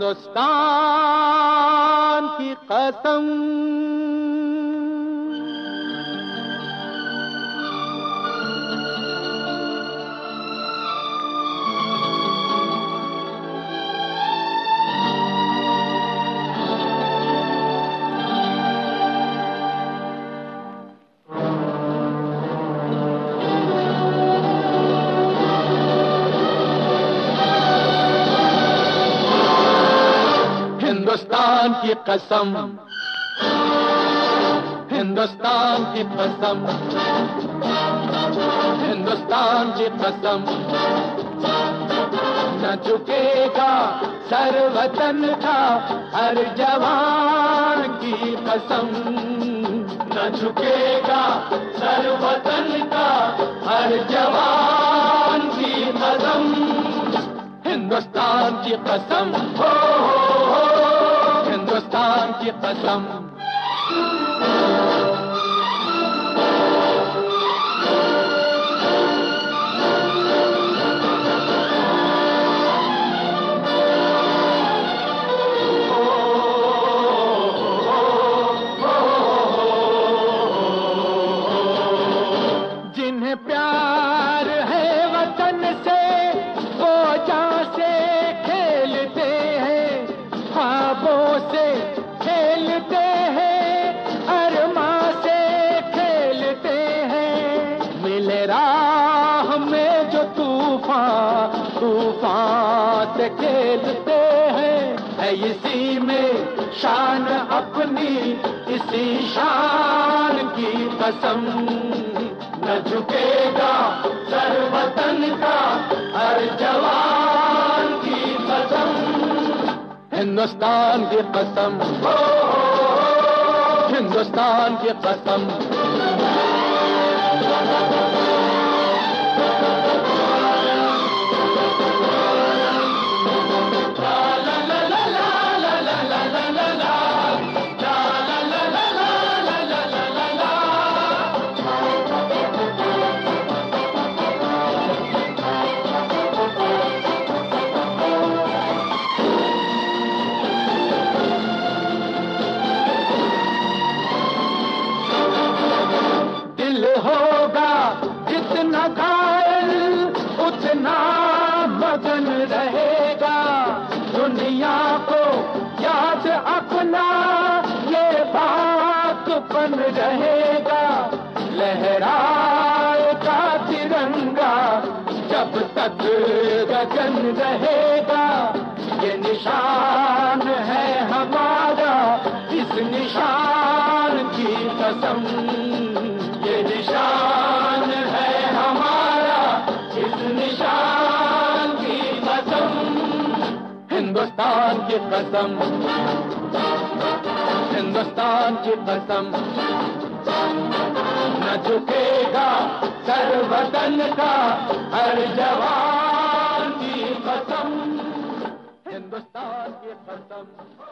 हिंदुस्तान की कसम। हिंदुस्तान की कसम। हिंदुस्तान की कसम। हिंदुस्तान की कसम। न झुकेगा सर वतन का हर जवान की कसम। न झुकेगा सर वतन का हर जवान की कसम। हिंदुस्तान की कसम। हो, हो, हो। हिंदुस्तान की कसम। तूफ़ान तूफ़ान से खेलते हैं। है इसी में शान अपनी, इसी शान की कसम। न झुकेगा सर वतन का, हर जवान की कसम। हिंदुस्तान की कसम। हिंदुस्तान की कसम। उतना मगन रहेगा अपना रहेगा। लहराएगा तिरंगा जब तक गगन रहेगा। ये निशान इस निशान की कसम हिंदुस्तान की कसम। हिंदुस्तान की कसम। न झुकेगा सर वतन का हर जवान की कसम। हिंदुस्तान की कसम।